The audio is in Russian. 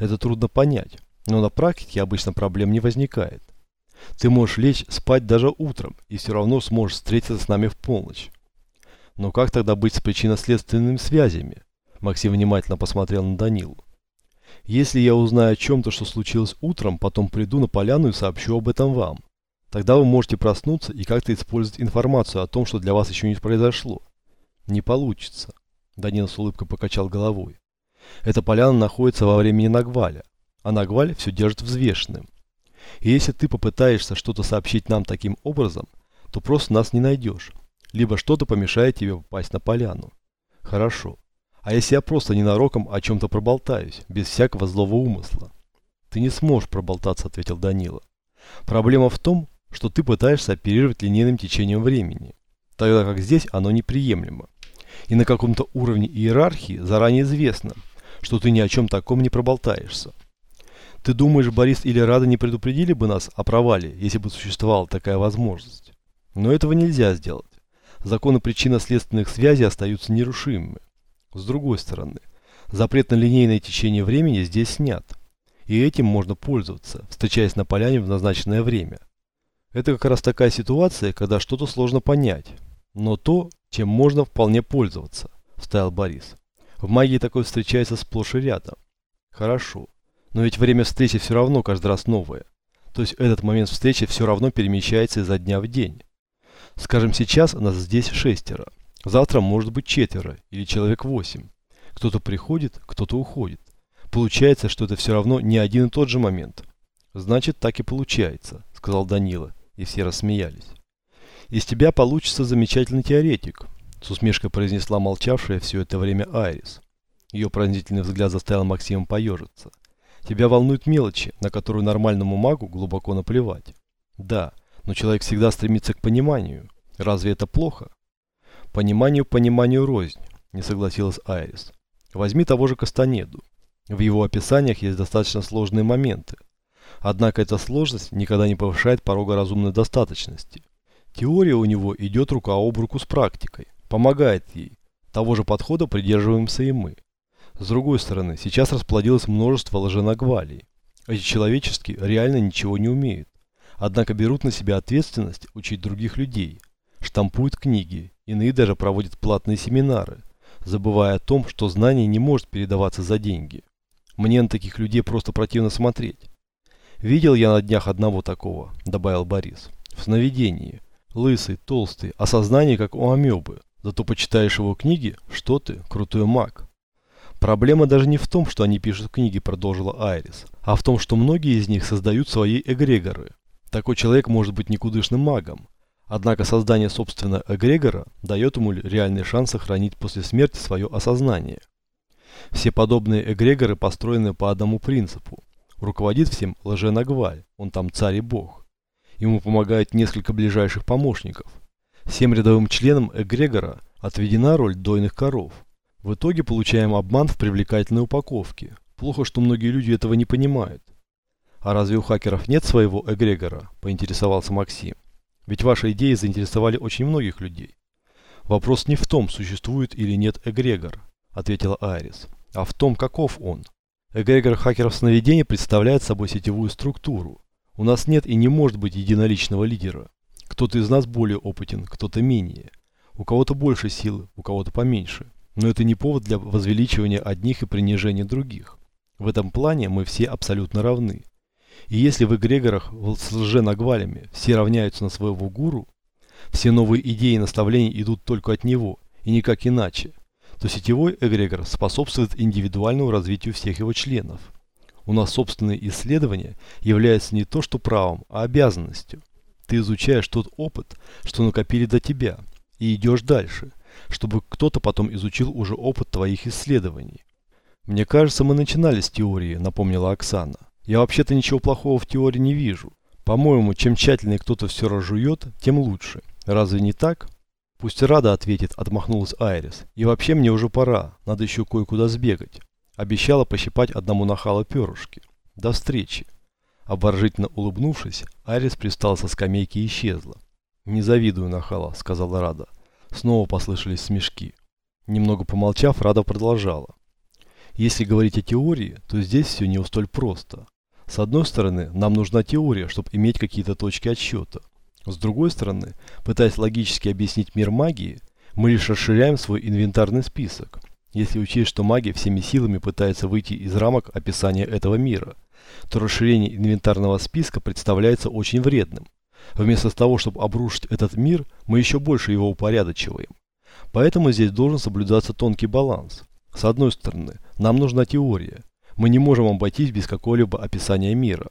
Это трудно понять, но на практике обычно проблем не возникает. Ты можешь лечь спать даже утром и все равно сможешь встретиться с нами в полночь. Но как тогда быть с причинно-следственными связями? Максим внимательно посмотрел на Данилу. Если я узнаю о чем-то, что случилось утром, потом приду на поляну и сообщу об этом вам. Тогда вы можете проснуться и как-то использовать информацию о том, что для вас еще не произошло. Не получится. Данил с улыбкой покачал головой. Эта поляна находится во времени Нагваля, а Нагваль все держит взвешенным. И если ты попытаешься что-то сообщить нам таким образом, то просто нас не найдешь. Либо что-то помешает тебе попасть на поляну. Хорошо. А если я просто ненароком о чем-то проболтаюсь, без всякого злого умысла? Ты не сможешь проболтаться, ответил Данила. Проблема в том, что ты пытаешься оперировать линейным течением времени, тогда как здесь оно неприемлемо. И на каком-то уровне иерархии заранее известно, что ты ни о чем таком не проболтаешься. Ты думаешь, Борис или Рада не предупредили бы нас о провале, если бы существовала такая возможность? Но этого нельзя сделать. Законы причинно-следственных связей остаются нерушимыми. С другой стороны, запрет на линейное течение времени здесь снят. И этим можно пользоваться, встречаясь на поляне в назначенное время. Это как раз такая ситуация, когда что-то сложно понять, но то, чем можно вполне пользоваться, вставил Борис. В магии такое встречается сплошь и рядом. Хорошо, но ведь время встречи все равно каждый раз новое. То есть этот момент встречи все равно перемещается изо дня в день. Скажем, сейчас нас здесь шестеро. Завтра может быть четверо или человек восемь. Кто-то приходит, кто-то уходит. Получается, что это все равно не один и тот же момент. Значит, так и получается, сказал Данила и все рассмеялись. «Из тебя получится замечательный теоретик», с усмешкой произнесла молчавшая все это время Айрис. Ее пронзительный взгляд заставил Максима поежиться. «Тебя волнуют мелочи, на которые нормальному магу глубоко наплевать». «Да, но человек всегда стремится к пониманию. Разве это плохо?» «Пониманию пониманию рознь», не согласилась Айрис. «Возьми того же Кастанеду. В его описаниях есть достаточно сложные моменты, Однако эта сложность никогда не повышает порога разумной достаточности. Теория у него идет рука об руку с практикой, помогает ей. Того же подхода придерживаемся и мы. С другой стороны, сейчас расплодилось множество лженагвалий. Эти человеческие реально ничего не умеют. Однако берут на себя ответственность учить других людей, штампуют книги, иные даже проводят платные семинары, забывая о том, что знание не может передаваться за деньги. Мне на таких людей просто противно смотреть. «Видел я на днях одного такого», – добавил Борис. «В сновидении. Лысый, толстый, а сознание как у амебы. Зато почитаешь его книги, что ты, крутой маг». «Проблема даже не в том, что они пишут книги», – продолжила Айрис, «а в том, что многие из них создают свои эгрегоры. Такой человек может быть никудышным магом. Однако создание собственного эгрегора дает ему реальный шанс сохранить после смерти свое осознание. Все подобные эгрегоры построены по одному принципу. Руководит всем Лженагваль, он там царь и бог. Ему помогают несколько ближайших помощников. Всем рядовым членам эгрегора отведена роль дойных коров. В итоге получаем обман в привлекательной упаковке. Плохо, что многие люди этого не понимают. А разве у хакеров нет своего эгрегора? Поинтересовался Максим. Ведь ваши идеи заинтересовали очень многих людей. Вопрос не в том, существует или нет эгрегор, ответила Айрис, а в том, каков он. Эгрегор хакеров сновидения представляет собой сетевую структуру. У нас нет и не может быть единоличного лидера. Кто-то из нас более опытен, кто-то менее. У кого-то больше силы, у кого-то поменьше. Но это не повод для возвеличивания одних и принижения других. В этом плане мы все абсолютно равны. И если в эгрегорах с лженагвалями все равняются на своего гуру, все новые идеи и наставления идут только от него, и никак иначе, то сетевой эгрегор способствует индивидуальному развитию всех его членов. У нас собственные исследования являются не то что правом, а обязанностью. Ты изучаешь тот опыт, что накопили до тебя, и идешь дальше, чтобы кто-то потом изучил уже опыт твоих исследований. Мне кажется, мы начинали с теории, напомнила Оксана. Я вообще-то ничего плохого в теории не вижу. По-моему, чем тщательнее кто-то все разжует, тем лучше. Разве не так? Пусть Рада ответит, отмахнулась Айрис. И вообще мне уже пора, надо еще кое-куда сбегать. Обещала пощипать одному нахала перышки. До встречи. Обворожительно улыбнувшись, Айрис пристала со скамейки и исчезла. «Не завидую нахала», — сказала Рада. Снова послышались смешки. Немного помолчав, Рада продолжала. Если говорить о теории, то здесь все не столь просто. С одной стороны, нам нужна теория, чтобы иметь какие-то точки отсчета. С другой стороны, пытаясь логически объяснить мир магии, мы лишь расширяем свой инвентарный список. Если учесть, что магия всеми силами пытается выйти из рамок описания этого мира, то расширение инвентарного списка представляется очень вредным. Вместо того, чтобы обрушить этот мир, мы еще больше его упорядочиваем. Поэтому здесь должен соблюдаться тонкий баланс. С одной стороны, нам нужна теория. Мы не можем обойтись без какого-либо описания мира.